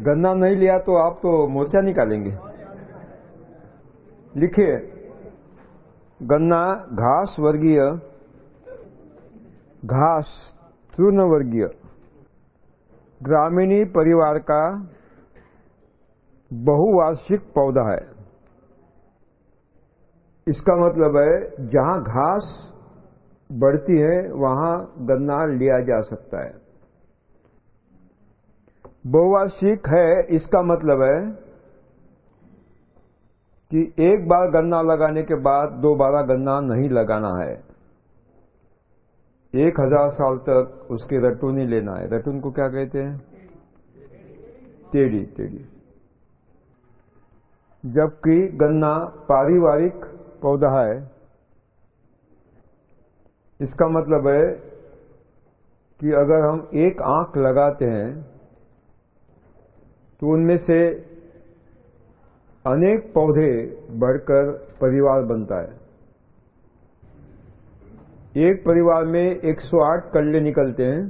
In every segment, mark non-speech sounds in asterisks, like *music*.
गन्ना नहीं लिया तो आप तो मोर्चा निकालेंगे। लिखिए, गन्ना घास वर्गीय, घास चूर्ण वर्गीय, ग्रामीणी परिवार का बहुवार्षिक पौधा है। इसका मतलब है, जहाँ घास बढ़ती है, वहाँ गन्ना लिया जा सकता है। बहुवार्षिक है, इसका मतलब है कि एक बार गन्ना लगाने के बाद दोबारा गन्ना नहीं लगाना है। एक हज़ार साल तक उसके रटून ही लेना है। रटून को क्या कहते हैं? टेढ़ी टेढ़ी। जबकि गन्ना पारिवारिक पौधा है, इसका मतलब है कि अगर हम एक आँख लगाते हैं तो उनमें से अनेक पौधे बढ़कर परिवार बनता है। एक परिवार में 108 कल्ले निकलते हैं,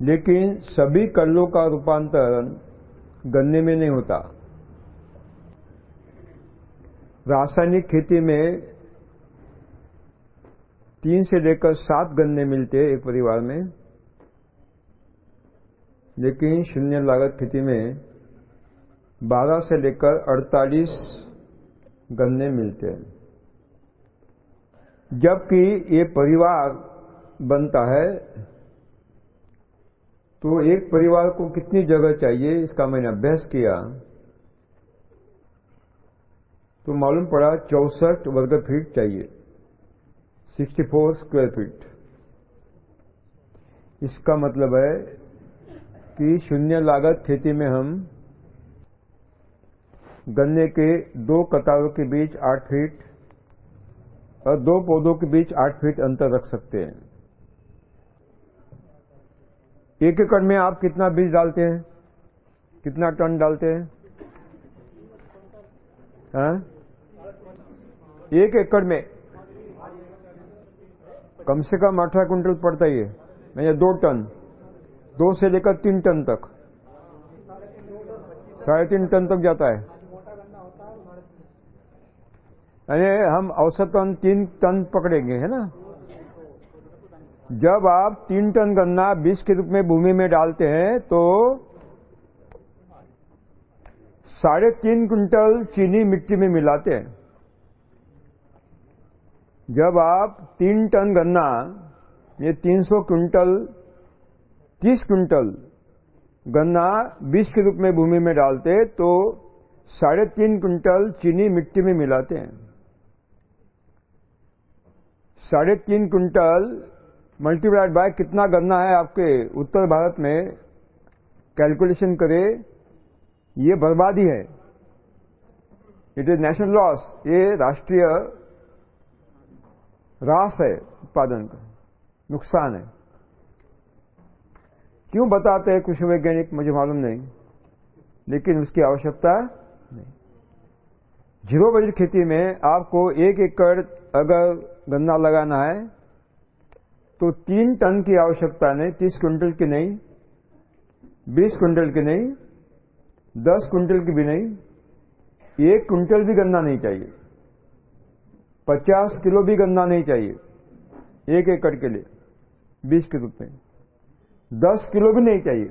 लेकिन सभी कल्लों का रूपांतरण गन्ने में नहीं होता। रासायनिक खेती में तीन से लेकर सात गन्ने मिलते हैं एक परिवार में। लेकिन शून्य लागत खेती में 12 से लेकर 48 गन्ने मिलते हैं। जबकि ये परिवार बनता है तो एक परिवार को कितनी जगह चाहिए, इसका मैंने अभ्यास किया। तो मालूम पड़ा चौसठ वर्ग फीट चाहिए 64 स्क्वायर फीट। इसका मतलब है कि शून्य लागत खेती में हम गन्ने के दो कतारों के बीच आठ फीट और दो पौधों के बीच आठ फीट अंतर रख सकते हैं। एक एकड़ में आप कितना बीज डालते हैं? कितना टन डालते हैं? हाँ? एक एकड़ में? कम से कम अठारह क्विंटल पड़ता ही है दो टन। दो से लेकर तीन टन तक। साढ़े तीन टन तक जाता है। यानी हम औसतन तीन टन पकड़ेंगे, है ना? जब आप तीन टन गन्ना बीस के रूप में भूमि में डालते हैं तो साढ़े तीन क्विंटल चीनी मिट्टी में मिलाते हैं। जब आप तीन टन गन्ना, ये 300 क्विंटल 30 क्विंटल गन्ना बीज के रूप में भूमि में डालते तो साढ़े तीन क्विंटल चीनी मिट्टी में मिलाते हैं। साढ़े तीन क्विंटल मल्टीप्लाइड बाय कितना गन्ना है आपके उत्तर भारत में कैलकुलेशन करे, ये बर्बादी है। इट इज़ नेशनल लॉस ये राष्ट्रीय रास है उत्पादन का, नुकसान है। क्यों बताते हैं कृषि वैज्ञानिक मुझे मालूम नहीं। लेकिन उसकी आवश्यकता नहीं। ज़ीरो बजट खेती में आपको एक एकड़ अगर गन्ना लगाना है तो तीन टन की आवश्यकता नहीं, तीस क्विंटल की नहीं, बीस क्विंटल की नहीं, दस क्विंटल की भी नहीं, एक क्विंटल भी गन्ना नहीं चाहिए। पचास किलो भी गन्ना नहीं चाहिए, एक एकड़ के लिए, बीस के रूप में। दस किलो भी नहीं चाहिए।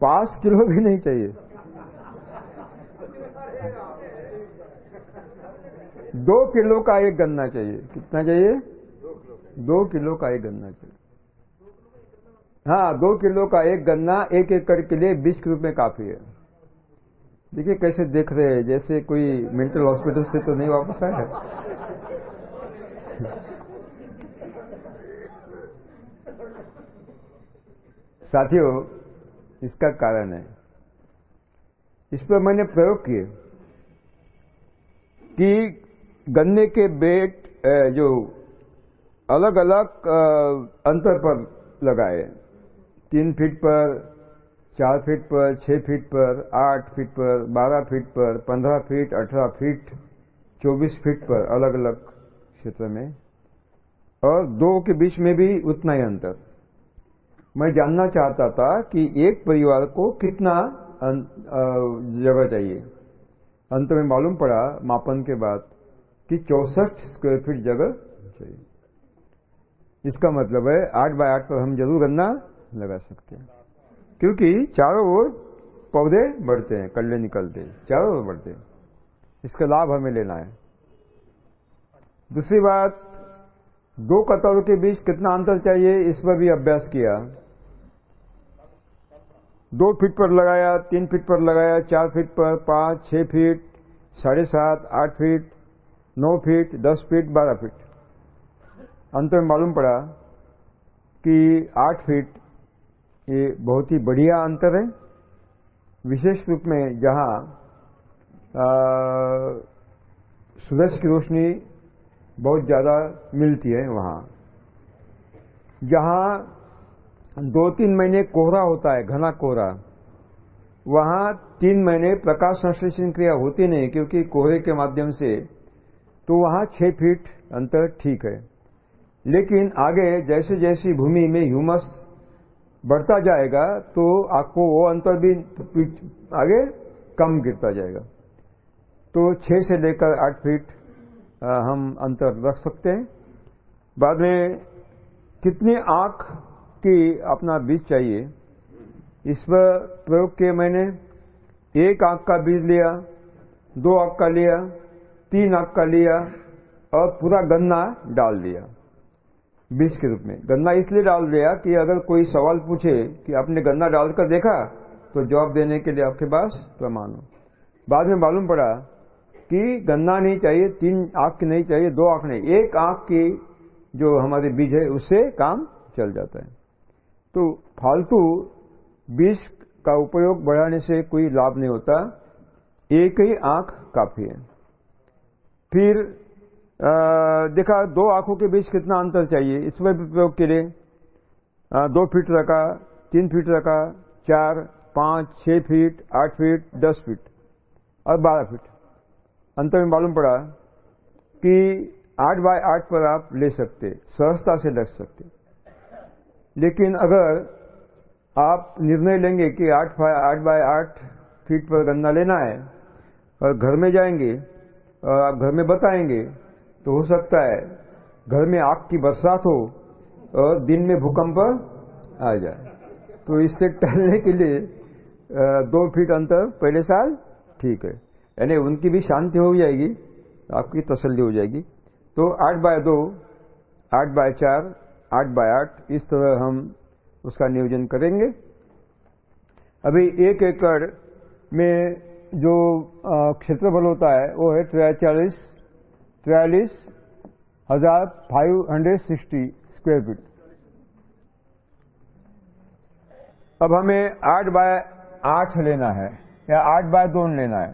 पाँच किलो भी नहीं चाहिए। दो किलो का एक गन्ना चाहिए। कितना चाहिए? दो किलो का एक गन्ना चाहिए। हाँ दो किलो का एक गन्ना एक एकड़ के लिए बीस के रूप में काफ़ी है। देखिए कैसे देख रहे हैं, जैसे कोई मेंटल हॉस्पिटल से तो नहीं वापस आया साथियों, इसका कारण है। इस पर मैंने प्रयोग किए कि गन्ने के बेट जो अलग अलग अंतर पर लगाए। तीन फीट पर, चार फीट पर, छह फीट पर, आठ फीट पर, बारह फीट पर, पंद्रह फीट, अठारह फीट, चौबीस फीट पर अलग अलग क्षेत्र में। और दो के बीच में भी उतना ही अंतर। मैं जानना चाहता था कि एक परिवार को कितना जगह चाहिए। अंत में मालूम पड़ा मापन के बाद कि चौसठ स्क्वायर फीट जगह चाहिए। इसका मतलब है आठ बाय आठ पर हम ज़रूर गन्ना लगा सकते हैं। क्योंकि चारों ओर पौधे बढ़ते हैं, कल्ले निकलते हैं, चारों ओर बढ़ते हैं। इसका लाभ हमें लेना है। दूसरी बात, दो कतारों के बीच कितना अंतर चाहिए, इस पर भी अभ्यास किया। दो फीट पर लगाया, तीन फीट पर लगाया, चार फीट पर, पाँच, छह फीट, साढ़े सात, आठ फीट, नौ फीट, दस फीट, बारह फीट। अंत में मालूम पड़ा कि आठ फीट ये बहुत ही बढ़िया अंतर है। विशेष रूप में जहाँ सूरज की रोशनी बहुत ज़्यादा मिलती है वहाँ। जहाँ दो तीन महीने कोहरा होता है, घना कोहरा। वहाँ तीन महीने प्रकाश संश्लेषण क्रिया होती नहीं, क्योंकि कोहरे के माध्यम से तो वहाँ छह फीट अंतर ठीक है। लेकिन आगे जैसे जैसी भूमि में ह्यूमस बढ़ता जाएगा तो आपको वो अंतर भी आगे कम गिरता जाएगा। तो छह से लेकर आठ फीट हम अंतर रख सकते हैं। बाद में कितनी आँख की अपना बीज चाहिए। इस पर प्रयोग किए मैंने। एक आँख का बीज लिया, दो आँख का लिया, तीन आँख का लिया और पूरा गन्ना डाल दिया, बीज के रूप में। गन्ना इसलिए डाल दिया कि अगर कोई सवाल पूछे कि आपने गन्ना डालकर देखा तो जवाब देने के लिए आपके पास प्रमाण हो। बाद में मालूम पड़ा कि गन्ना नहीं चाहिए, तीन आँख नहीं चाहिए, दो आँख नहीं। एक आँख की जो हमारे बीज है, उससे काम चल जाता है। तो फालतू बीज का उपयोग बढ़ाने से कोई लाभ नहीं होता। एक ही आँख काफ़ी है। फिर आ, देखा दो आँखों के बीच कितना अंतर चाहिए? इसमें भी प्रयोग के लिए आ, दो फीट रखा तीन फीट रखा चार पाँच छह फीट आठ फीट दस फीट और बारह फीट। अंत में मालूम पड़ा कि आठ बाय आठ पर आप ले सकते सहजता से लग सकते। लेकिन अगर आप निर्णय लेंगे कि आठ आठ बाय आठ फीट पर गन्ना लेना है और घर में जाएँगे और आप घर में बताएँगे तो हो सकता है घर में आग की बरसात हो और दिन में भूकंप आ जाए। तो इससे टहलने के लिए दो फीट अंतर पहले साल ठीक है। यानी उनकी भी शांति हो जाएगी, आपकी तसल्ली हो जाएगी। तो आठ बाय दो, आठ बाय चार आठ बाय आठ, इस तरह हम उसका नियोजन करेंगे। अभी एक एकड़ में जो क्षेत्रफल होता है, वो है त्रियाचालीस त्रियालीस हज़ार five hundred sixty square feet अब हमें आठ बाय आठ लेना है, या आठ बाय दो लेना है।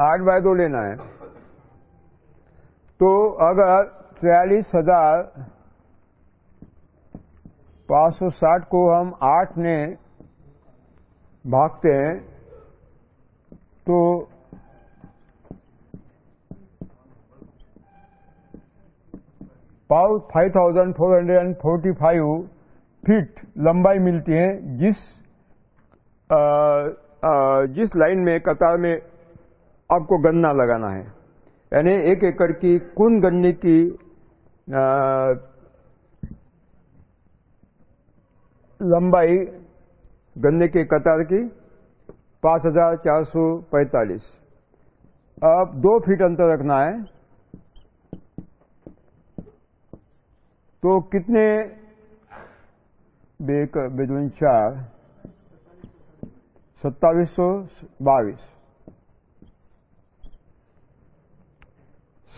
आठ बाय दो लेना है। तो अगर त्रियालीस हज़ार पाँच सौ साठ को हम आठ ने भागते हैं तो five thousand four hundred and forty five feet लंबाई मिलती है जिस आ, आ, जिस लाइन में कतार में आपको गन्ना लगाना है। यानी एक एकड़ की कुल गन्ने की आ, लंबाई गन्ने के कतार की पाँच हज़ार चार सौ पैंतालीस। अब दो फीट अंतर रखना है तो कितने बेदून चार? सत्तावीस सौ बाईस।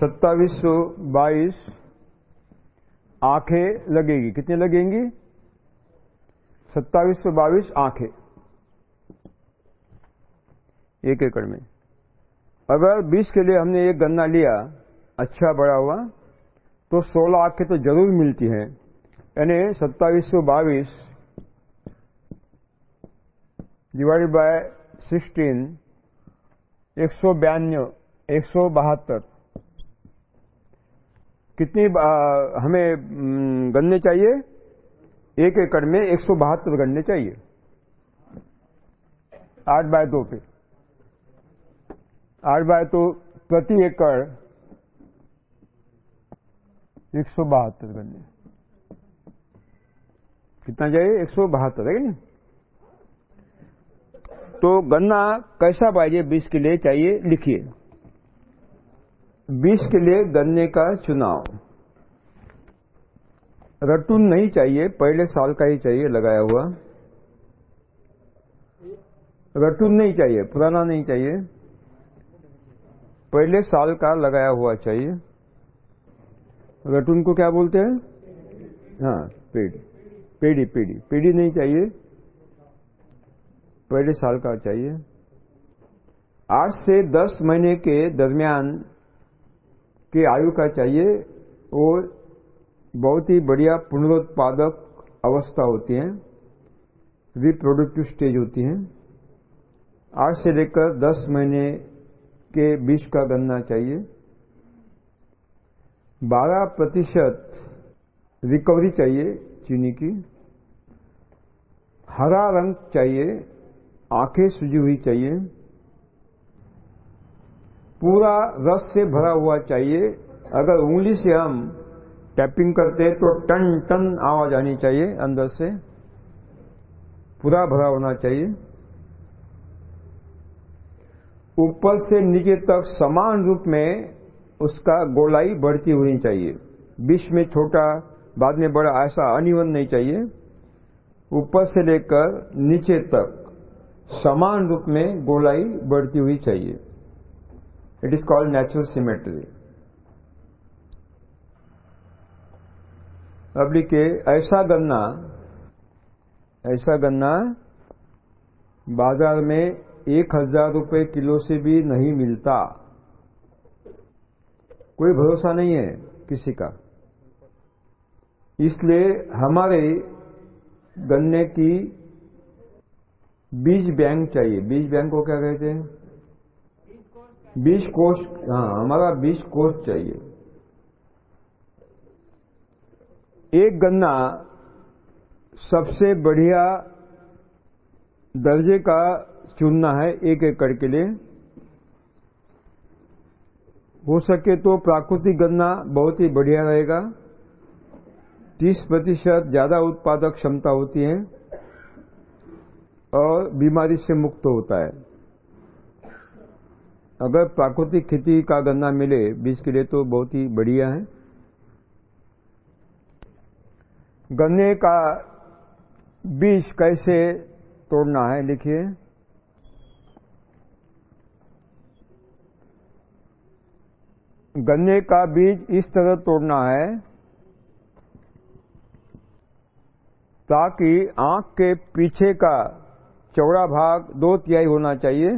सत्तावीस सौ बाईस आँखें लगेगी। कितनी लगेंगी? सत्तावीस सौ बाईस आँखें। एक एकड़ में। अगर बीस के लिए हमने एक गन्ना लिया अच्छा बड़ा हुआ तो सोलह आँखें तो ज़रूर मिलती हैं। यानी सत्तावीस सौ बाईस डिवाइडेड बाय सिक्सटीन एक सौ बयानवे, एक सौ बहत्तर। कितनी हमें गन्ने चाहिए? एक एकड़ में एक सौ बहत्तर गन्ने चाहिए। आठ बाय दो पे। आठ बाय तो प्रति एकड़ एक सौ बहत्तर गन्ने। कितना चाहिए? एक सौ बहत्तर, है नहीं? तो गन्ना कैसा पाइए बीस के लिए चाहिए, लिखिए। बीस के लिए गन्ने का चुनाव। रटून नहीं चाहिए, पहले साल का ही चाहिए, लगाया हुआ। रटून नहीं चाहिए, पुराना नहीं चाहिए। पहले साल का लगाया हुआ चाहिए। रटून को क्या बोलते हैं? हाँ पेड़ी। पेड़ी पेड़ी। पेड़ी नहीं चाहिए। पहले साल का चाहिए। आठ से दस महीने के दरमियान के आयु का चाहिए और बहुत ही बढ़िया पुनरुत्पादक अवस्था होती है रिप्रोडक्टिव स्टेज होती है। आठ से लेकर दस महीने के बीच का गन्ना चाहिए। 12 प्रतिशत रिकवरी चाहिए चीनी की। हरा रंग चाहिए, आँखें सूजी हुई चाहिए। पूरा रस से भरा हुआ चाहिए। अगर उंगली से हम टैपिंग करते हैं तो टन टन आवाज़ आनी चाहिए अंदर से। पूरा भरा होना चाहिए। ऊपर से नीचे तक समान रूप में उसका गोलाई बढ़ती होनी चाहिए। बीच में छोटा, बाद में बड़ा, ऐसा अनिवन नहीं चाहिए। ऊपर से लेकर नीचे तक समान रूप में गोलाई बढ़ती हुई चाहिए। It is called natural symmetry अब लिखे ऐसा गन्ना ऐसा गन्ना बाज़ार में एक हज़ार रुपये किलो से भी नहीं मिलता। कोई भरोसा नहीं है किसी का। इसलिए हमारे गन्ने की बीज बैंक चाहिए। बीज बैंक को क्या कहते हैं? बीज कोष हाँ हमारा बीस कोष चाहिए। एक गन्ना सबसे बढ़िया दर्जे का चुनना है एक एकड़ के लिए। हो सके तो प्राकृतिक गन्ना बहुत ही बढ़िया रहेगा। 30 प्रतिशत ज़्यादा उत्पादक क्षमता होती है और बीमारी से मुक्त होता है। अगर प्राकृतिक खेती का गन्ना मिले, बीज के लिए तो बहुत ही बढ़िया है। गन्ने का बीज कैसे तोड़ना है लिखिए गन्ने का बीज इस तरह तोड़ना है ताकि आँख के पीछे का चौड़ा भाग दो तिहाई होना चाहिए।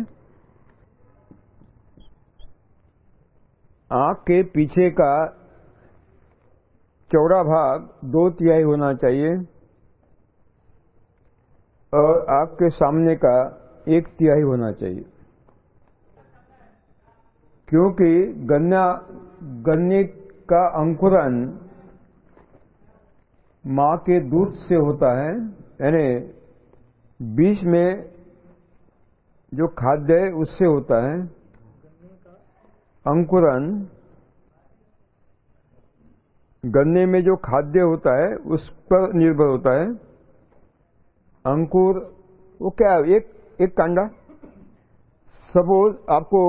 आँख के पीछे का चौड़ा भाग दो तिहाई होना चाहिए और आँख के सामने का एक तिहाई होना चाहिए। क्योंकि गन्ना, गन्ने का अंकुरन माँ के दूध से होता है, यानी बीच में जो खाद्य है उससे होता है। अंकुरन गन्ने में जो खाद्य होता है, उस पर निर्भर होता है। अंकुर, वो क्या है? एक एक कांडा। सपोज़ आपको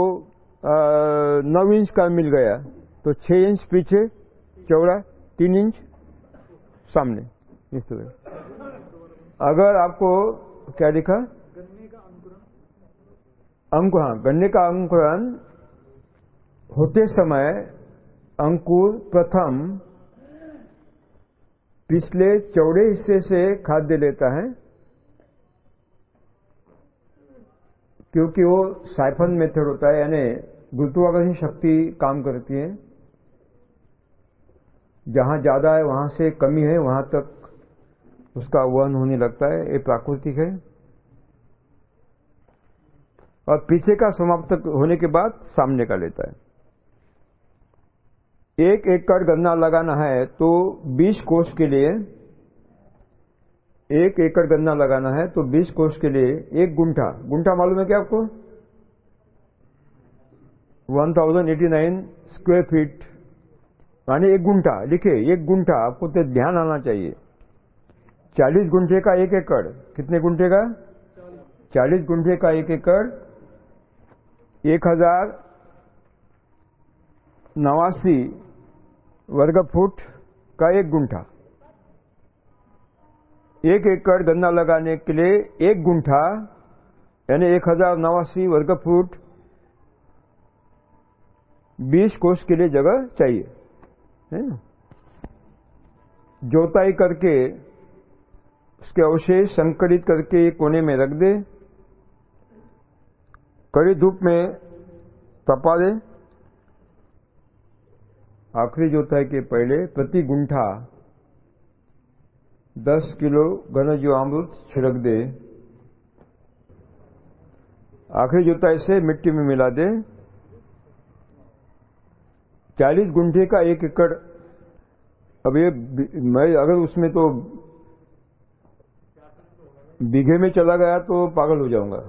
नौ इंच का मिल गया तो छह इंच पीछे, चौड़ा, तीन इंच सामने, इस तरह। अगर आपको, क्या लिखा गन्ने का अंकुरन अंकुर हाँ गन्ने का अंकुरन होते समय अंकुर, प्रथम, पिछले चौड़े हिस्से से खाद्य लेता है, क्योंकि वो साइफन मेथड होता है, यानी गुरुत्वाकर्षण शक्ति काम करती है। जहाँ ज़्यादा है, वहाँ से कमी है, वहाँ तक उसका वहन होने लगता है, ये प्राकृतिक है। और पीछे का समाप्त होने के बाद सामने का लेता है। एक एकड़ गन्ना लगाना है तो 20 कोष के लिए एक एकड़ गन्ना लगाना है तो 20 कोष के लिए एक गुंठा। गुंठा मालूम है क्या आपको? 1089 स्क्वायर फीट। यानी एक गुंठा। लिखे एक गुंठा, आपको तो ध्यान आना चाहिए। 40 गुंठे का एक एकड़। कितने गुंठे का? 40 गुंठे का एक एकड़। एक हज़ार नवासी वर्ग फुट का एक गुंठा। एक एकड़ गन्ना लगाने के लिए एक गुंठा, यानी एक हज़ार नवासी वर्ग फुट बीस कोष के लिए जगह चाहिए। है ना? जोताई करके, उसके अवशेष संकलित करके कोने में रख दे, कड़ी धूप में तपा दे आखिरी जोताई के पहले प्रति गुंठा 10 किलो घन जो अमृत छिड़क दे। आखिरी जोताई से मिट्टी में मिला दे। 40 गुंठे का एक एकड़। अब ये मैं अगर उसमें तो बीघे में चला गया तो पागल हो जाऊँगा।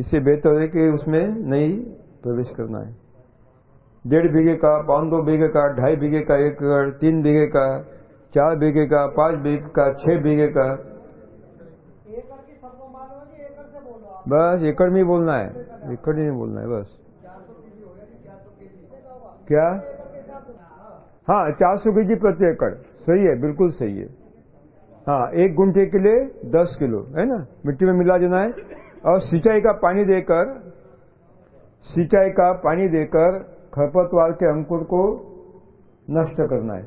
इससे बेहतर है कि उसमें नहीं प्रवेश करना है। डेढ़ बीघे का पाँच दो बीघे का, ढाई बीघे का, एक एकड़, तीन बीघे का, चार बीघे का, पाँच बीघे का, छह बीघे का। बस, एकड़ में ही बोलना है। एकड़ नहीं बोलना है, बस। क्या? हाँ चार सौ के जी प्रति एकड़। सही है, बिल्कुल सही है। हाँ एक गुंठे के लिए दस किलो, है ना? मिट्टी में मिला देना है। और सिंचाई का पानी देकर, सिंचाई का पानी देकर खरपतवार के अंकुर को नष्ट करना है।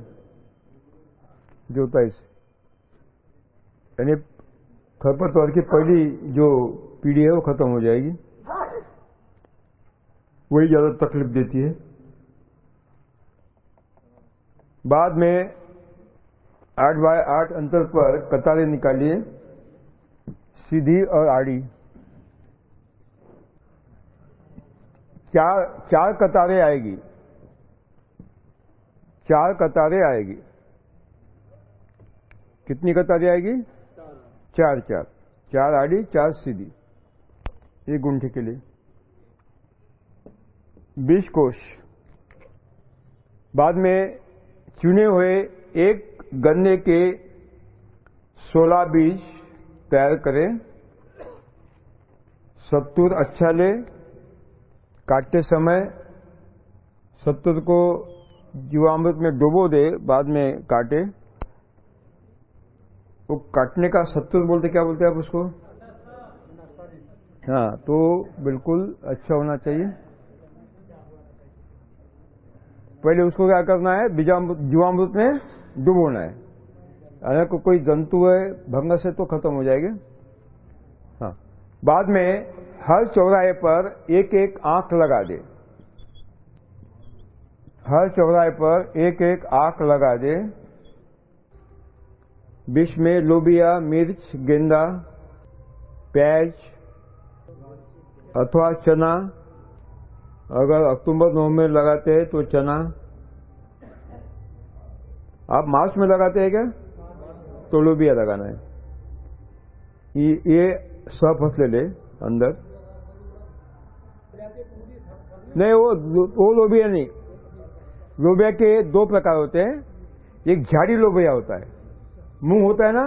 जोताई से यानी खरपतवार की पहली जो पीढ़ी है वो खत्म हो जाएगी। वही ज़्यादा तकलीफ़ देती है। बाद में आठ बाय आठ अंतर पर कतारें निकालिए, सीधी और आड़ी। चार चार कतारें आएगी। चार कतारें आएगी। कितनी कतारें आएगी? चार चार। चार आड़ी, चार सीधी। एक गुंठे के लिए। बीस कोष बाद में चुने हुए एक गन्ने के सोलह बीज तैयार करें। सत्तूर अच्छा ले। काटते समय सत्तूर को जीवामृत में डुबो दे, बाद में काटे। वो काटने का सत्तूर बोलते, क्या बोलते आप उसको? हाँ तो बिल्कुल अच्छा होना चाहिए। पहले उसको क्या करना है? जीवामृत में डुबोना है। अगर को कोई जंतु है, भंग से तो खत्म हो जाएगा। हाँ बाद में हर चौराहे पर एक एक आँख लगा दे। हर चौराहे पर एक एक आँख लगा दे। बीच में लोबिया मिर्च गेंदा प्याज अथवा चना। अगर अक्टूबर नवंबर लगाते हैं तो चना। आप मार्च में लगाते हैं क्या? तो लोबिया लगाना है। ये, ये सब फसले ले अंदर। नहीं, वो वो लोबिया नहीं। लोबिया के दो प्रकार होते हैं। एक झाड़ी लोबिया होता है। मूंग होता है ना?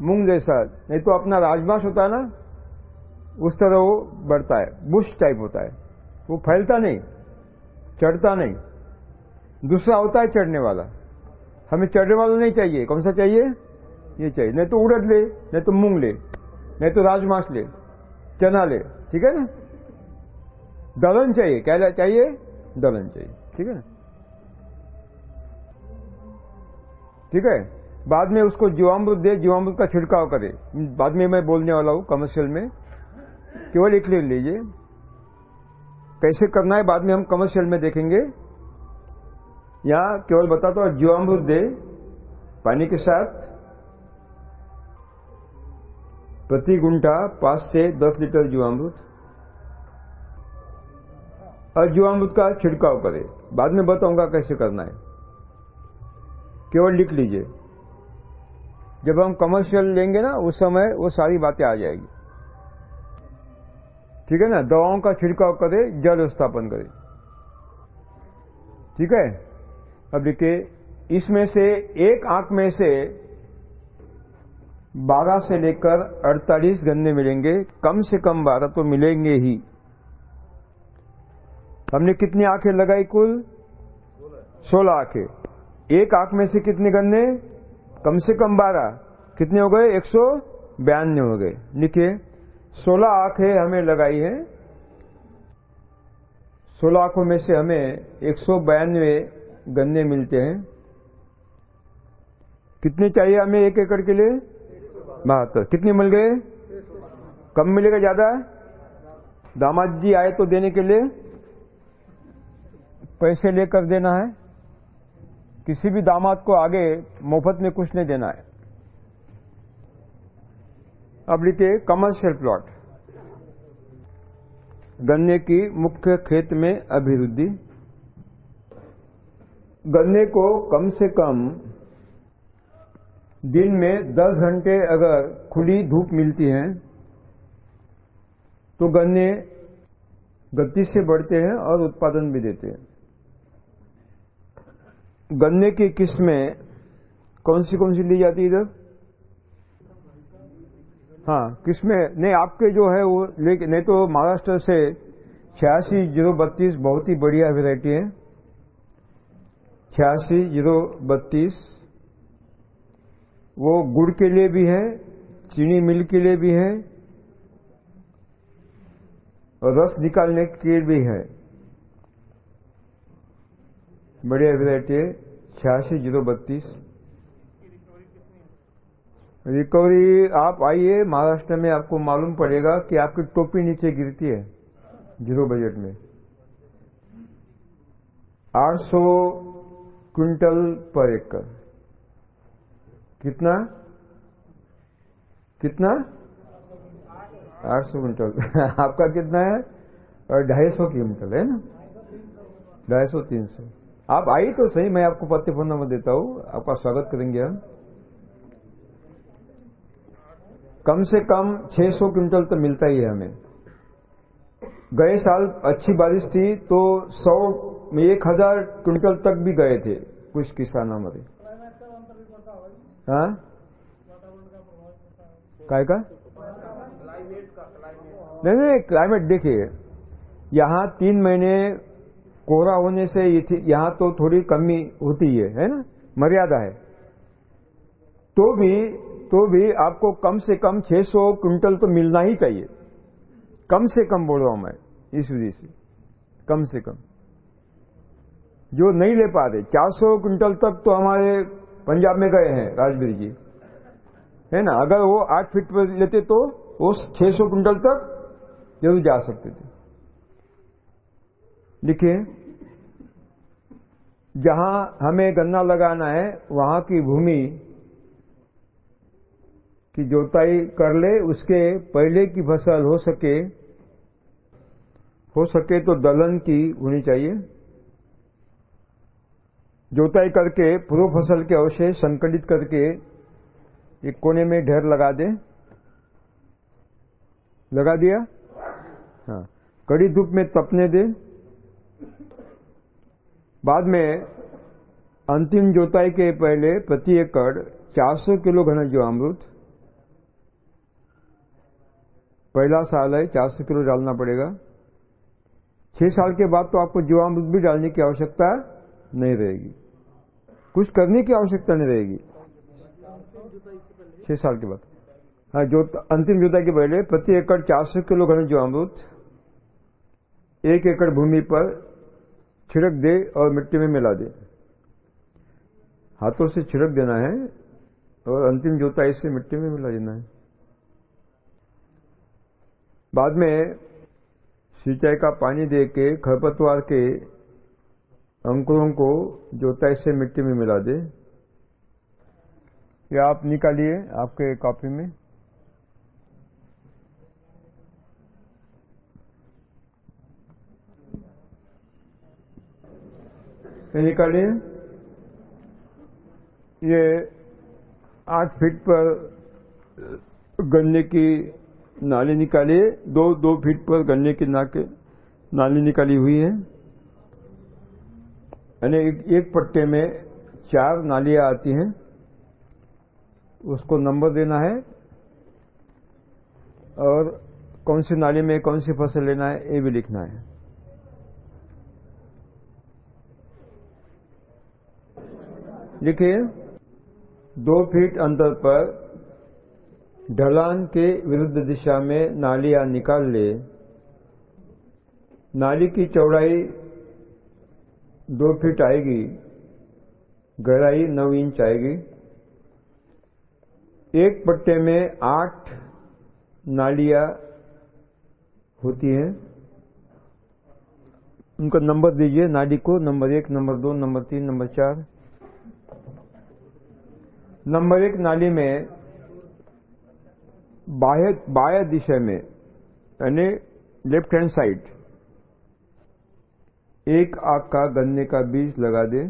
मूंग जैसा। नहीं तो अपना राजमास होता है ना? उस तरह वो बढ़ता है। बुश टाइप होता है। वो फैलता नहीं, चढ़ता नहीं। दूसरा होता है चढ़ने वाला। हमें चढ़ने वाला नहीं चाहिए। कौन सा चाहिए? ये चाहिए। नहीं तो उड़द ले, नहीं तो मूंग ले, नहीं तो राजमास ले, चना ले। ठीक है ना? दलन चाहिए। क्या चाहिए? दलन चाहिए। ठीक है ना? ठीक है? बाद में उसको जीवामृत दे, जीवामृत का छिड़काव करे। बाद में मैं बोलने वाला हूँ कमर्शियल में केवल एक ले लीजिए। कैसे करना है, बाद में हम कमर्शियल में देखेंगे। या केवल बताता हूँ, जीवामृत दे, पानी के साथ। प्रति गुंटा पाँच से दस लीटर जीवामृत। और जीवामृत का छिड़काव करे। बाद में बताऊँगा कैसे करना है। केवल लिख लीजिए। जब हम कमर्शियल लेंगे ना, उस समय वो सारी बातें आ जाएगी। ठीक है ना? दवाओं का छिड़काव करे, जल स्थापन करें। ठीक है? अब देखिए, इसमें से एक आँख में से 12 से लेकर 48 गन्ने मिलेंगे। कम से कम 12 तो मिलेंगे ही। हमने कितनी आँखें लगाई कुल? 16 आँखें। एक आँख में से कितने गन्ने? कम से कम 12 कितने हो गए? एक सौ बयानवे हो गए। लिखिए 16 आँखें हमें लगाई है। 16 आँखों में से हमें एक सौ बयानवे गन्ने मिलते हैं। कितने चाहिए हमें एक एकड़ के लिए? बहत्तर। कितने मिल गए? कम मिलेगा ज़्यादा? दामाद जी आए तो देने के लिए? पैसे लेकर देना है, किसी भी दामाद को आगे मुफ़्त में कुछ नहीं देना है। अब लिखिए कमर्शियल प्लॉट गन्ने की मुख्य खेत में अभिवृद्धि। गन्ने को कम से कम दिन में 10 घंटे अगर खुली धूप मिलती है तो गन्ने गति से बढ़ते हैं और उत्पादन भी देते हैं। गन्ने की किस्में कौन सी कौन सी ली जाती है इधर? हाँ किस्में नहीं, आपके जो है वो लेकिन नहीं तो महाराष्ट्र से छियासी ज़ीरो बत्तीस बहुत ही बढ़िया वेराइटी है। छियासी ज़ीरो बत्तीस, वो गुड़ के लिए भी है, चीनी मिल के लिए भी है, और रस निकालने के लिए भी है। वेराइटी है छियासी ज़ीरो बत्तीस। रिकवरी, आप आइए, महाराष्ट्र में आपको मालूम पड़ेगा कि आपकी टोपी नीचे गिरती है ज़ीरो बजट में। 800 क्विंटल पर एकड़। कितना? कितना? 800 क्विंटल। *laughs* आपका कितना है? ढाई सौ क्विंटल है ना? ढाई सौ, तीन सौ। आप आई तो सही, मैं आपको पत्ते फ़ोन नंबर देता हूँ। आपका स्वागत करेंगे हम। कम से कम 600 क्विंटल तो मिलता ही है हमें। गए साल अच्छी बारिश थी तो 100 में एक हज़ार क्विंटल तक भी गए थे कुछ किसान हमारे काय का? नहीं नहीं क्लाइमेट देखिए। यहाँ तीन महीने कोहरा होने से यहाँ तो थोड़ी कमी होती है है ना? मर्यादा है। तो भी तो भी आपको कम से कम 600 क्विंटल तो मिलना ही चाहिए। कम से कम बोल रहा हूँ मैं, इस वजह से। कम से कम। जो नहीं ले पा रहे 400 क्विंटल तक तो हमारे पंजाब में गए हैं, राजवीर जी। है ना? अगर वो आठ फीट पर लेते तो वो 600 क्विंटल तक ज़रूर जा सकते थे। देखिए जहाँ हमें गन्ना लगाना है, वहाँ की भूमि की जोताई कर ले, उसके पहले की फ़सल हो सके हो सके तो दलहन की होनी चाहिए। जोताई करके, पूर्व फ़सल के अवशेष संकलित करके एक कोने में ढेर लगा दे। लगा दिया? हाँ। कड़ी धूप में तपने दे। बाद में अंतिम जोताई के पहले प्रति एकड़ 400 किलो घन जीवामृत। पहला साल है 400 किलो डालना पड़ेगा। छह साल के बाद तो आपको जीवामृत भी डालने की आवश्यकता नहीं रहेगी। कुछ करने की आवश्यकता नहीं रहेगी। छह साल के बाद। हाँ जो अंतिम जोताई के पहले प्रति एकड़ 400 किलो घन जीवामृत, एक एकड़ भूमि पर छिड़क दे और मिट्टी में मिला दे। हाथों से छिड़क देना है और अंतिम जोताई से मिट्टी में मिला देना है। बाद में सिंचाई का पानी दे के, खरपतवार के अंकुरों को जोताई से मिट्टी में मिला दे। या आप निकालिए आपके कॉपी में। ये निकालिए। ये आठ फीट पर गन्ने की नाली निकालिए। दो दो फीट पर गन्ने की नाके नाली निकाली हुई है। यानी एक, एक पट्टे में चार नालियाँ आती हैं। उसको नंबर देना है। और कौन सी नाली में कौन सी फ़सल लेना है ये भी लिखना है। लिखिए दो फीट अंतर पर ढलान के विरुद्ध दिशा में नालियाँ निकाल ले। नाली की चौड़ाई दो फीट आएगी, गहराई नौ इंच आएगी। एक पट्टे में आठ नालियाँ होती हैं। उनका नंबर दीजिए, नाली को नंबर एक, नंबर दो, नंबर तीन, नंबर चार। नंबर एक नाली में, बाह्य बाह्य दिशा में, यानी लेफ़्ट हैंड साइड एक आग का गन्ने का बीज लगा दे।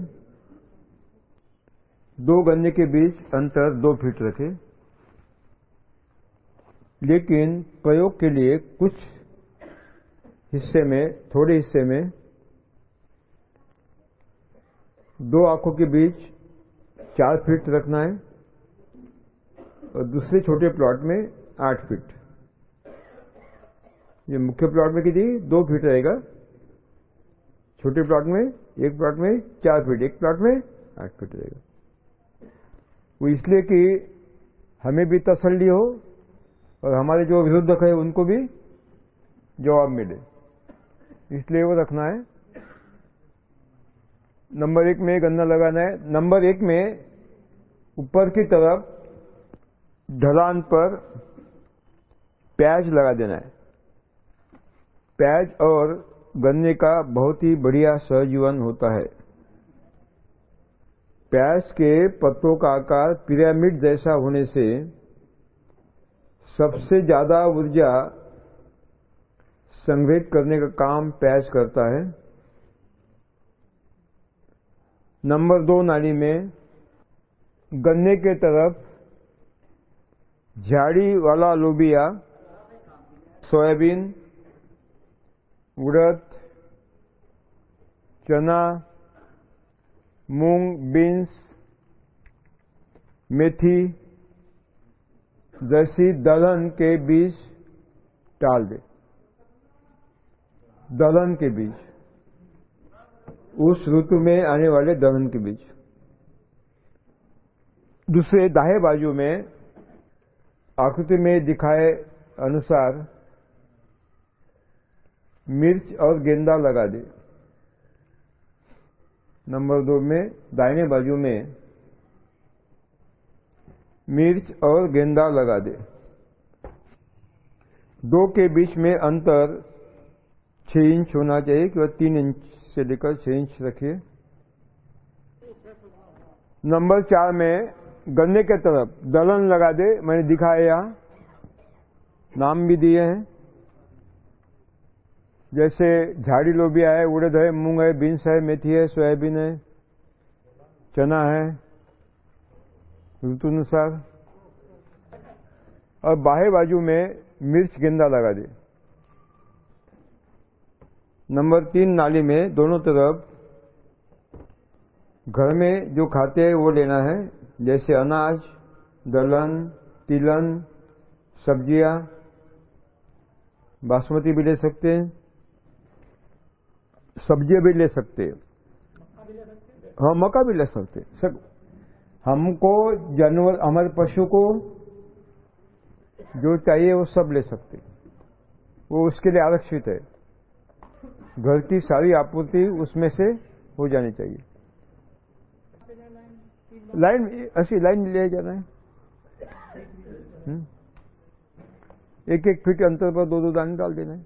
दो गन्ने के बीच अंतर दो फीट रखे। लेकिन प्रयोग के लिए कुछ हिस्से में, थोड़े हिस्से में, दो आँखों के बीच चार फीट रखना है। और दूसरे छोटे प्लॉट में आठ फीट। ये मुख्य प्लॉट में कितनी? दो फीट रहेगा। छोटे प्लॉट में, एक प्लॉट में चार फीट, एक प्लॉट में आठ फीट रहेगा। वो इसलिए कि हमें भी तसल्ली हो और हमारे जो विरुद्धक है, उनको भी जवाब मिले। इसलिए वो रखना है। नंबर एक में गन्ना लगाना है। नंबर एक में ऊपर की तरफ़ ढलान पर प्याज लगा देना है। प्याज और गन्ने का बहुत ही बढ़िया सहजीवन होता है। प्याज के पत्तों का आकार पिरामिड जैसा होने से सबसे ज़्यादा ऊर्जा संग्रहित करने का काम प्याज करता है। नंबर दो नाली में गन्ने के तरफ़ झाड़ी वाला लोबिया, सोयाबीन, उड़द, चना, मूंग, बीन्स, मेथी जैसी दलहन के बीज डाल दे। दलहन के बीज। उस ऋतु में आने वाले दलहन के बीज। दूसरे दाहे बाजू में आकृति में दिखाए अनुसार मिर्च और गेंदा लगा दे। नंबर दो में, दाहिने बाजू में मिर्च और गेंदा लगा दे। दो के बीच में अंतर छह इंच होना चाहिए, केवल तीन इंच से लेकर छह इंच रखिए। नंबर चार में गन्ने के तरफ़। दलहन लगा दे, मैंने दिखाया यहाँ। नाम भी दिए हैं। जैसे झाड़ी लोबिया है उड़द है, मूंग है बीन्स है, मेथी है, सोयाबीन है, चना है ऋतु अनुसार और बाहे बाजू में मिर्च गेंदा लगा दे। नंबर तीन नाली में दोनों तरफ़ घर में जो खाते हैं वो लेना है। जैसे अनाज, दलहन, तिलहन, सब्ज़ियाँ, बासमती भी ले सकते हैं। सब्ज़ियाँ भी ले सकते हैं। हाँ मक्का भी ले सकते सब हमको जानवर, हमारे पशु को जो चाहिए वो सब ले सकते वो उसके लिए आरक्षित है। घर की सारी आपूर्ति उसमें से हो जानी चाहिए। लाइन, ऐसी लाइन ले जाना है। हम्म? एक एक फीट अंतर पर दो दो दाने डाल देना है।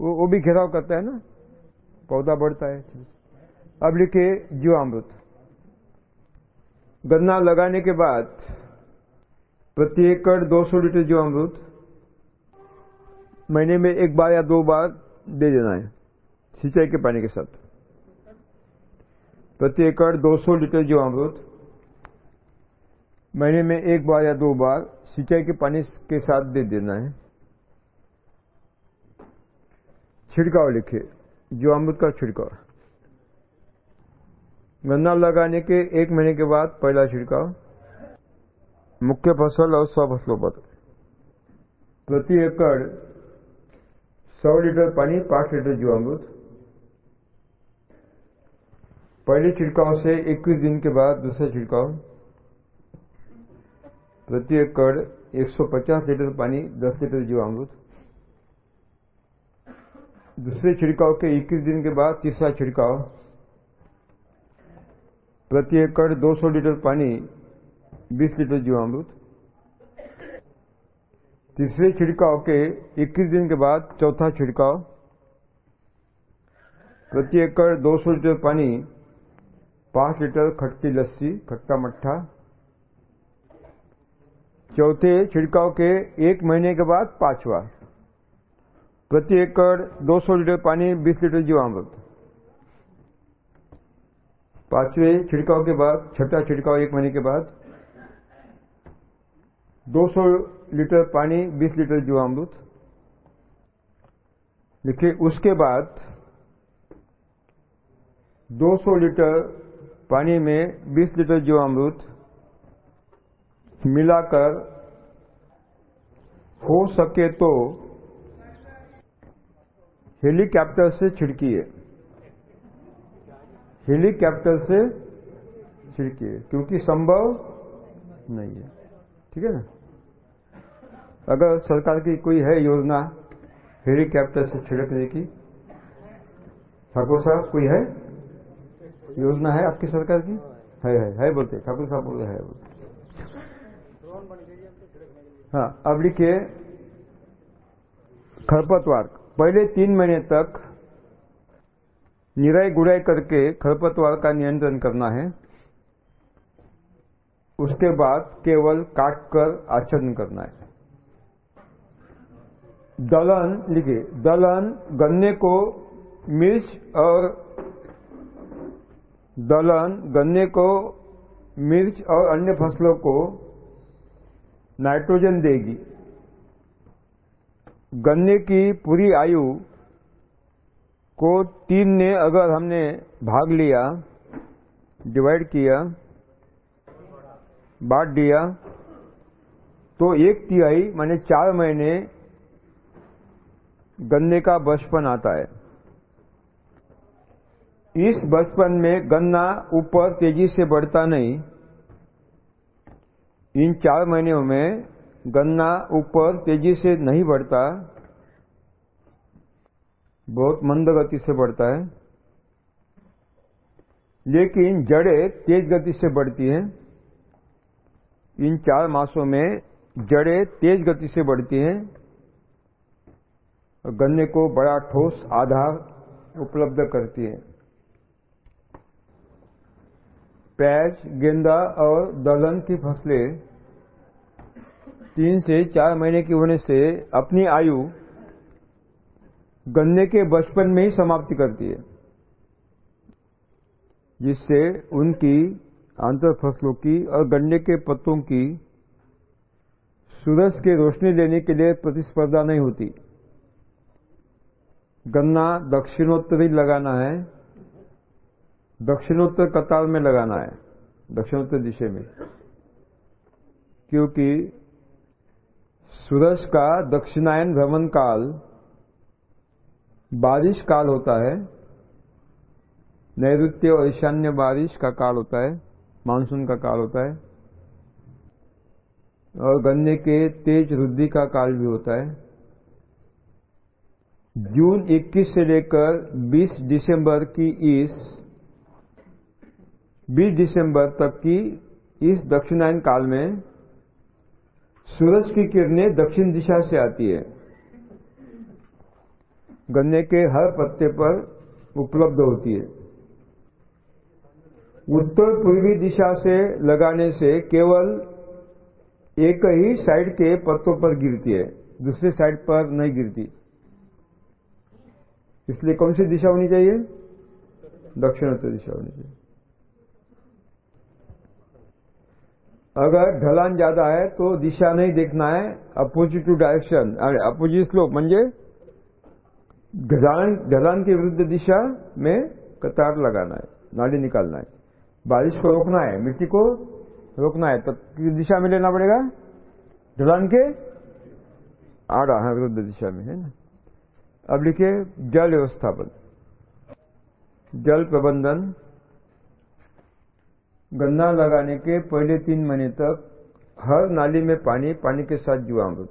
वो वो भी घेराव करता है ना? पौधा बढ़ता है अब लिखे जीवामृत। गन्ना लगाने के बाद प्रति एकड़ 200 लीटर जीवामृत महीने में एक बार या दो बार दे देना है, सिंचाई के पानी के साथ। प्रति एकड़ 200 लीटर जीवामृत। महीने में एक बार या दो बार सिंचाई के पानी के साथ दे देना है। छिड़काव लिखिए जीवामृत का छिड़काव। गन्ना लगाने के एक महीने के बाद पहला छिड़काव। मुख्य फ़सल और सौ फ़सलों पर। प्रति एकड़ 100 लीटर पानी 5 लीटर जीवामृत। पहले छिड़काव से 21 दिन के बाद दूसरा छिड़काव। प्रति एकड़ 150 लीटर पानी 10 लीटर जीवामृत। दूसरे छिड़काव के 21 दिन के बाद तीसरा छिड़काव। प्रति एकड़ 200 लीटर पानी 20 लीटर जीवामृत। तीसरे छिड़काव के 21 दिन के बाद चौथा छिड़काव। प्रति एकड़ 200 लीटर पानी 5 लीटर खट्टी लस्सी खट्टा मट्ठा। चौथे, छिड़काव के एक महीने के बाद पांचवा। प्रति एकड़ 200 लीटर पानी 20 लीटर जीवामृत। पाँचवें, छिड़काव के बाद, छठा छिड़काव एक महीने के बाद। 200 लीटर पानी 20 लीटर जीवामृत। देखिए, उसके बाद 200 लीटर पानी में 20 लीटर जो जीवामृत मिलाकर हो सके तो हेलीकॉप्टर से छिड़किए। हेलीकॉप्टर से छिड़किए, क्योंकि संभव नहीं है। ठीक है ना? अगर सरकार की कोई है योजना हेलीकॉप्टर से छिड़कने की, ठाकुर साहब, कोई है? योजना है आपकी सरकार की? है है है बोलते ठाकुर साहब बोलते है बोलते हाँ अब लिखिए, खरपतवार। पहले तीन महीने तक निराई गुड़ाई करके खरपतवार का नियंत्रण करना है। उसके बाद केवल काटकर आचरण करना है। दलहन, लिखिए, दलहन गन्ने को मिर्च और दलहन, गन्ने को, मिर्च और अन्य फ़सलों को नाइट्रोजन देगी। गन्ने की पूरी आयु को तीन ने अगर हमने भाग लिया डिवाइड किया, बांट दिया तो एक तिहाई, माने चार महीने गन्ने का बचपन आता है। इस बचपन में गन्ना ऊपर तेज़ी से बढ़ता नहीं। इन चार महीनों में गन्ना ऊपर तेज़ी से नहीं बढ़ता, बहुत मंद गति से बढ़ता है। लेकिन जड़ें तेज गति से बढ़ती हैं। इन चार मासों में जड़ें तेज गति से बढ़ती हैं। गन्ने को बड़ा ठोस आधार उपलब्ध करती है। पैच, गेंदा और दलहन की फ़सलें। तीन से चार महीने की होने से अपनी आयु गन्ने के बचपन में ही समाप्ति करती है, जिससे उनकी आंतर फ़सलों की और गन्ने के पत्तों की सूरज की रोशनी लेने के लिए प्रतिस्पर्धा नहीं होती। गन्ना दक्षिणोत्तरी लगाना है। दक्षिणोत्तर कतार में लगाना है, दक्षिणोत्तर दिशा में। क्योंकि सूरज का दक्षिणायन भ्रमण काल, बारिश काल होता है, नैऋत्य और ईशान्य बारिश का काल होता है, मानसून का काल होता है, और गन्ने के तेज वृद्धि का काल भी होता है। जून 21 से लेकर 20 दिसंबर की इस 20 दिसंबर तक की इस दक्षिणायन काल में सूरज की किरणें दक्षिण दिशा से आती है। गन्ने के हर पत्ते पर उपलब्ध होती है। उत्तर पूर्वी दिशा से लगाने से केवल एक ही साइड के पत्तों पर गिरती है, दूसरे साइड पर नहीं गिरती। इसलिए कौन सी दिशा होनी चाहिए? दक्षिणोत्तर दिशा होनी चाहिए। अगर ढलान ज़्यादा है तो दिशा नहीं देखना है। Opposite to direction opposite slope म्हणजे ढलान ढलान के विरुद्ध दिशा में कतार लगाना है, नाली निकालना है। बारिश को रोकना है, मिट्टी को रोकना है तो किस दिशा में लेना पड़ेगा? ढलान के आड़ा है, विरुद्ध दिशा में, है ना? अब लिखिए जल व्यवस्थापन, जल प्रबंधन गन्ना लगाने के पहले तीन महीने तक हर नाली में पानी पानी के साथ जीवामृत।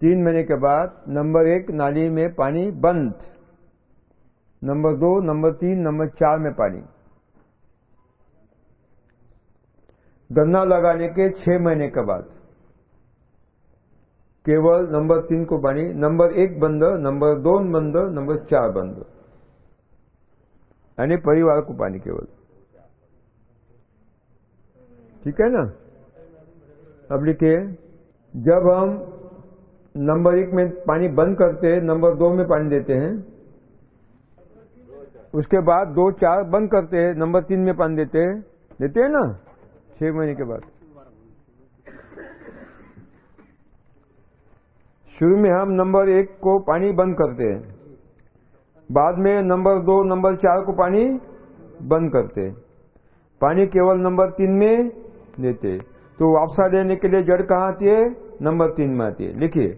तीन महीने के बाद नंबर एक नाली में पानी बंद। नंबर दो, नंबर तीन, नंबर चार में पानी। गन्ना लगाने के छह महीने के बाद। केवल नंबर तीन को पानी, नंबर एक बंद, नंबर दो बंद, नंबर चार बंद। यानी परिवार को पानी केवल। ठीक है ना? अब लिखिए, जब हम नंबर एक में पानी बंद करते हैं, नंबर दो में पानी देते हैं, उसके बाद दो चार बंद करते हैं, नंबर तीन में पानी देते हैं देते हैं ना? छह महीने के बाद। शुरू में हम नंबर एक को पानी बंद करते हैं। बाद में नंबर दो, नंबर चार को पानी बंद करते। पानी केवल नंबर तीन में देते। तो वापसा लेने के लिए जड़ कहाँ आती है? नंबर तीन में आती है। लिखिए।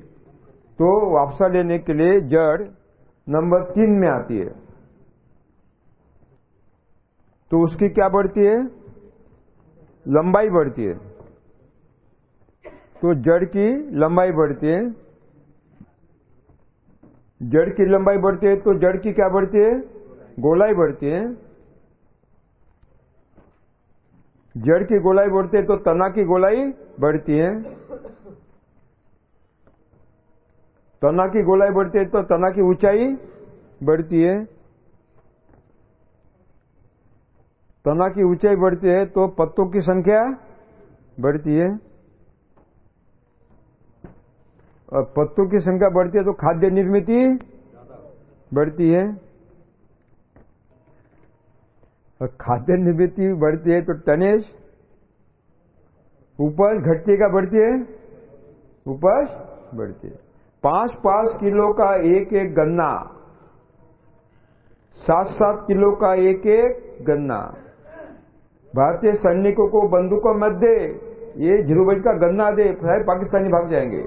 तो वापसा लेने के लिए जड़ नंबर तीन में आती है। तो उसकी क्या बढ़ती है? लंबाई बढ़ती है। तो जड़ की लंबाई बढ़ती है। जड़ की लंबाई बढ़ती है तो जड़ की क्या बढ़ती है? गोलाई बढ़ती है। जड़ की गोलाई बढ़ती है तो तना की गोलाई बढ़ती है। तना की गोलाई बढ़ती है तो तना की ऊंचाई बढ़ती है। तना की ऊंचाई बढ़ती है तो पत्तों की संख्या बढ़ती है। और पत्तों की संख्या बढ़ती है तो खाद्य निर्मित बढ़ती है। और खाद्य निर्मित बढ़ती है तो टनेज, उपज घटती का बढ़ती है, उपज बढ़ती है। पाँच पाँच किलो का एक एक गन्ना, सात सात किलो का एक एक गन्ना। भारतीय सैनिकों को बंदूकों मत दे, ये जीरोबज का गन्ना दे, फिर पाकिस्तानी भाग जाएँगे।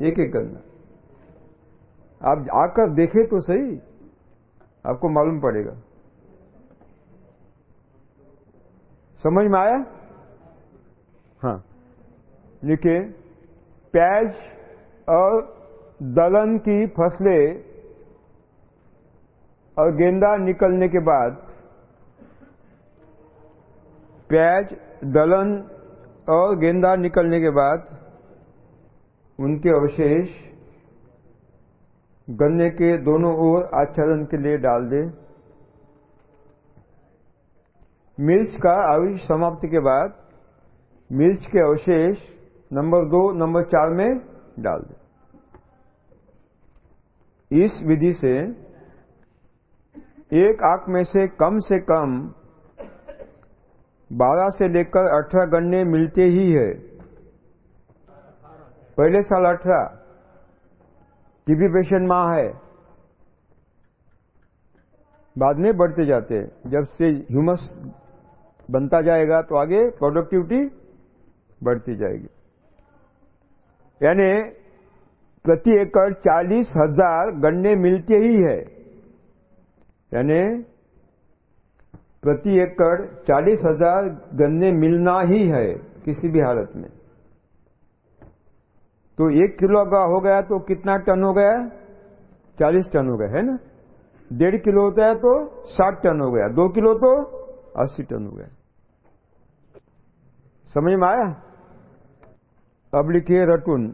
एक एक गन्ना आप आकर देखें तो सही, आपको मालूम पड़ेगा। समझ में आया? हाँ। लिखिए प्याज और दलहन की फ़सलें और गेंदा निकलने के बाद प्याज, दलहन और गेंदा निकलने के बाद उनके अवशेष गन्ने के दोनों ओर आच्छादन के लिए डाल दें। मिर्च का आयुष समाप्ति के बाद मिर्च के अवशेष नंबर दो, नंबर चार में डाल दें। इस विधि से एक आँख में से कम से कम 12 से लेकर 18 गन्ने मिलते ही है। पहले साल 18 टीबी पेशेंट माँ है। बाद में बढ़ते जाते हैं। जब से ह्यूमस बनता जाएगा तो आगे प्रोडक्टिविटी बढ़ती जाएगी। यानी प्रति एकड़ चालीस हज़ार गन्ने मिलते ही है। यानी प्रति एकड़ चालीस हज़ार गन्ने मिलना ही है, किसी भी हालत में। तो एक किलो का हो गया तो कितना टन हो गया? चालीस टन हो गया, है ना? डेढ़ किलो होता है तो साठ टन हो गया, दो किलो तो अस्सी टन हो गया। समझ में आया? अब लिखिए रटुन,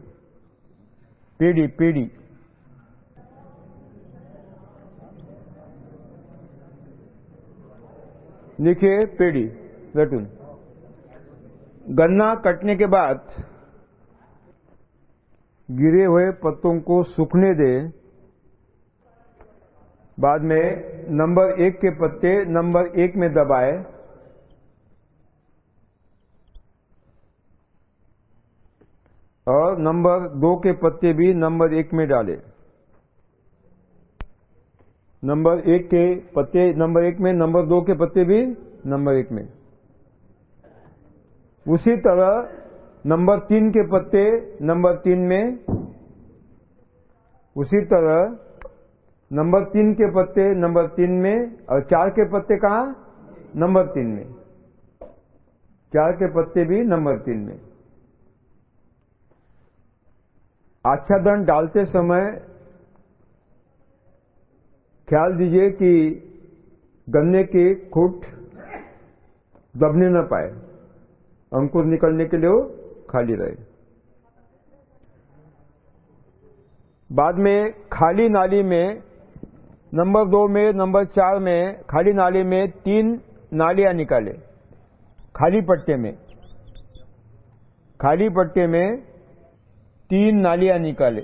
पीढ़ी पीढ़ी। लिखिए पेड़ी रटुन। गन्ना कटने के बाद गिरे हुए पत्तों को सूखने दे। बाद में नंबर एक के पत्ते नंबर एक में दबाए। और नंबर दो के पत्ते भी नंबर एक में डाले। नंबर एक के पत्ते नंबर एक में, नंबर दो के पत्ते भी नंबर एक में। उसी तरह नंबर तीन के पत्ते, नंबर तीन में, उसी तरह, नंबर तीन के पत्ते, नंबर तीन में, और चार के पत्ते कहा? नंबर तीन में। चार के पत्ते भी नंबर तीन में। आच्छादन डालते समय ख्याल दीजिए कि गन्ने के खुट दबने न पाए। अंकुर निकलने के लिए खाली रहे। बाद में खाली नाली में, नंबर दो में, नंबर चार में, खाली नाली में तीन नालियाँ निकाले। खाली पट्टे में। खाली पट्टे में तीन नालियाँ निकाले।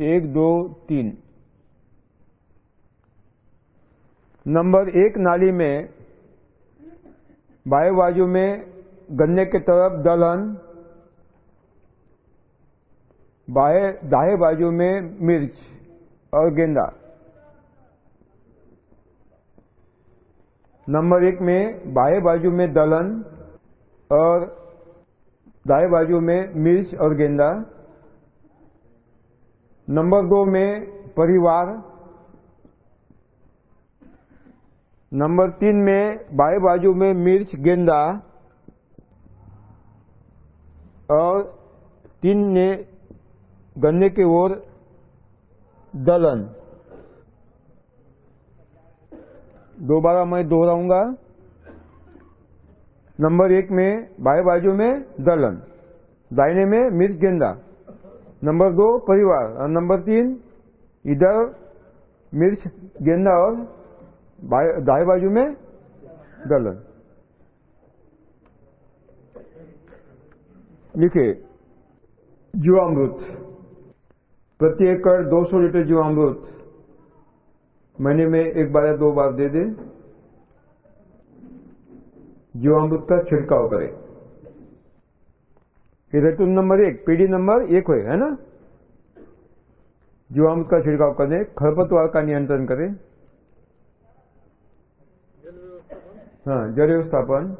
एक, दो, तीन। नंबर एक नाली में, बाएँ बाजू में गन्ने के तरफ़ दलहन, बाहे, दाहे बाजू में मिर्च और गेंदा। नंबर एक में बाहे बाजू में दलहन और दाएँ बाजू में मिर्च और गेंदा। नंबर दो में परिवार। नंबर तीन में बाएँ बाजू में मिर्च, गेंदा। और तीन ने गन्ने की ओर दलहन दोबारा मैं दोहराऊँगा। नंबर एक में, बाएँ बाजू में दलहन दाहिने में मिर्च गेंदा। नंबर दो, परिवार। और नंबर तीन, इधर मिर्च गेंदा और दाएँ बाजू में दलहन लिखिए जीवामृत। प्रति एकड़ 200 लीटर जीवामृत। महीने में एक बार या दो बार दे दे। जीवामृत का छिड़काव करें। ऋतु नंबर एक, पीढ़ी नंबर एक है ना? जीवामृत का छिड़काव करें, खरपतवार का नियंत्रण करें। हाँ जल व्यवस्थापन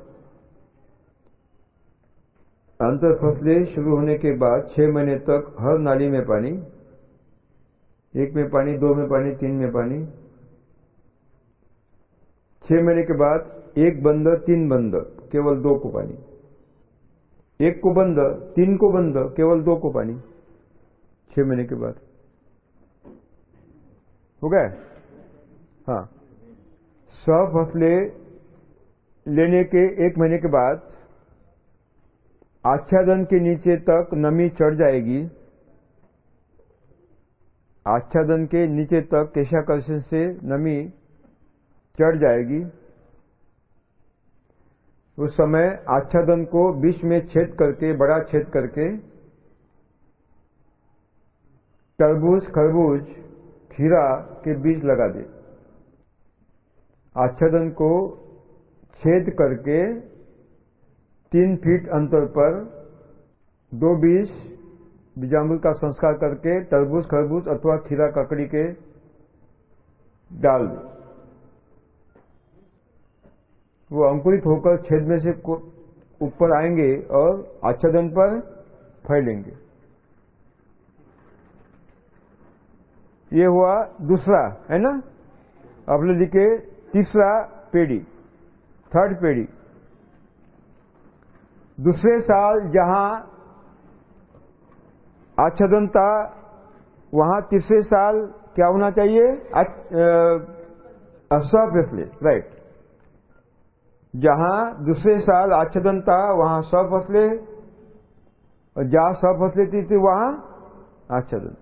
अंतर फ़सलें शुरू होने के बाद छह महीने तक हर नाली में पानी, एक में पानी, दो में पानी, तीन में पानी। छह महीने के बाद एक बंद तीन बंद केवल दो को पानी। एक को बंद तीन को बंद केवल दो को पानी। छह महीने के बाद। हो गया? हाँ। सौ फ़सलें लेने के एक महीने के बाद आच्छादन के नीचे तक नमी चढ़ जाएगी। आच्छादन के नीचे तक केशाकर्षण से नमी चढ़ जाएगी। उस समय आच्छादन को बीच में छेद करके, बड़ा छेद करके, तरबूज, खरबूज, खीरा के बीज लगा दे। आच्छादन को छेद करके तीन फीट अंतर पर दो बीज बीजामृत का संस्कार करके तरबूज, खरबूज अथवा खीरा ककड़ी के डाल दें। वो अंकुरित होकर छेद में से ऊपर आएँगे और आच्छादन पर फैलेंगे। ये हुआ दूसरा, है ना? अपने लिखे तीसरा पेड़ी थर्ड पेड़ी। दूसरे साल जहाँ आच्छादन था वहाँ तीसरे साल क्या होना चाहिए? सफसले राइट जहाँ दूसरे साल आच्छादन था वहाँ सफसले और जहाँ सफसले थी, थी वहाँ आच्छादन।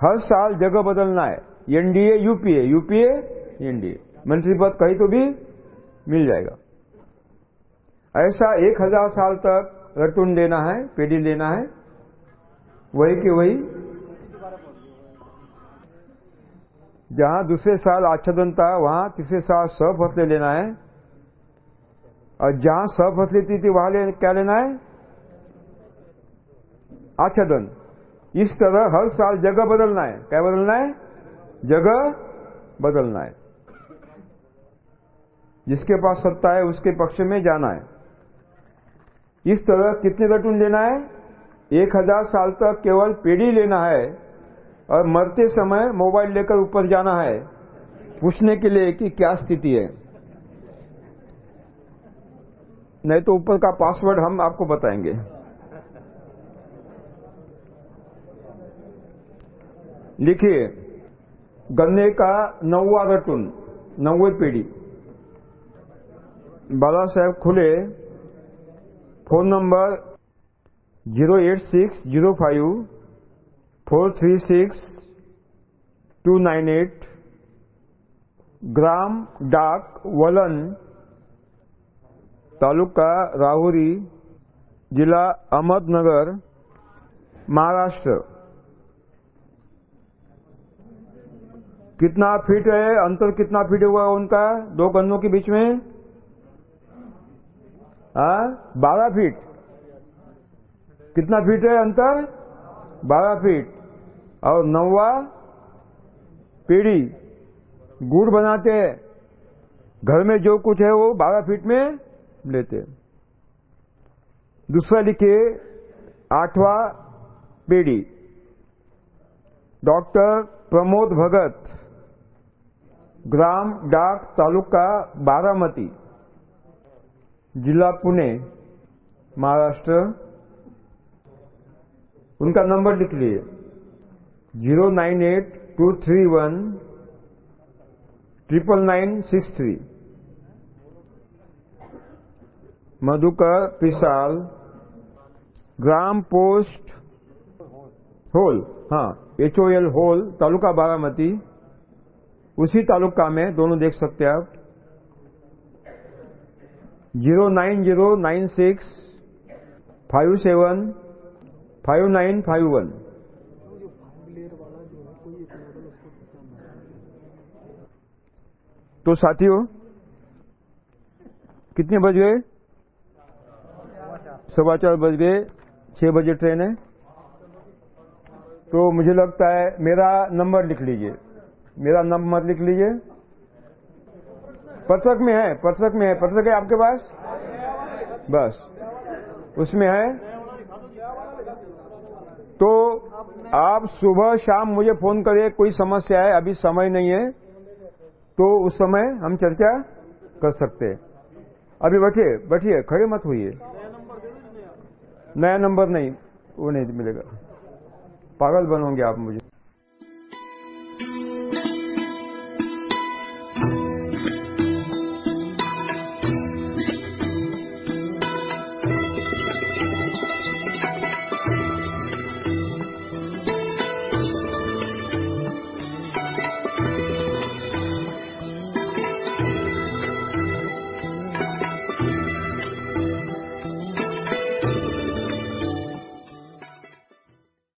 हर साल जगह बदलना है। NDA UPA UPA NDA. मंत्री पद कहीं तो भी मिल जाएगा। ऐसा एक हज़ार साल तक रटून लेना है पेड़ी लेना है। वही के वही। जहाँ दूसरे साल आच्छादन था वहाँ तीसरे साल स फसले लेना है। और जहाँ स फसले थी, थी वहाँ ले, क्या लेना है? आच्छादन। इस तरह हर साल जगह बदलना है। क्या बदलना है? जगह बदलना है। जिसके पास सत्ता है उसके पक्ष में जाना है। इस तरह कितने रटून लेना है? एक हज़ार साल तक केवल पेड़ी लेना है और मरते समय मोबाइल लेकर ऊपर जाना है। पूछने के लिए कि क्या स्थिति है? नहीं तो ऊपर का पासवर्ड हम आपको बताएँगे। लिखिए, गन्ने का नौवा रटून नौवे पीढ़ी। बाला साहेब खुले phone number zero eight six zero five four three six two nine eight, ग्राम डाक वलन, तालुका राहुरी, जिला अहमदनगर, महाराष्ट्र। कितना फीट है? अंतर कितना फीट हुआ उनका? दो गन्नों के बीच में? बारह फीट कितना फीट है अंतर? बारह फीट और नौवा पीढ़ी गुड़ बनाते हैं। घर में जो कुछ है वो बारह फीट में लेते दूसरा लिखे आठवा पीढ़ी। डॉक्टर प्रमोद भगत, ग्राम डाक तालुका बारामती। जिला पुणे, महाराष्ट्र। उनका नंबर लिख लिए। Zero nine eight two three one triple nine six three. Madhukar Pisal, ग्राम पोस्ट होल हाँ H O L Hol, taluka Baramati. उसी तालुका में, दोनों देख सकते हैं आप। Zero nine zero nine six five seven five nine five one. तो साथियों, कितने बज गए? सवा चार बज गए, छह बजे ट्रेन है। तो मुझे लगता है मेरा नंबर लिख लीजिए। मेरा नंबर लिख लीजिए। पत्रक में है पत्रक में है पत्रक है आपके पास? बस। उसमें है? तो आप सुबह शाम मुझे फ़ोन करिए, कोई समस्या है, अभी समय नहीं है तो उस समय हम चर्चा कर सकते हैं। अभी बैठिए बैठिए, खड़े मत हुई नया नंबर नहीं, वो नहीं मिलेगा। पागल बनोगे आप मुझे।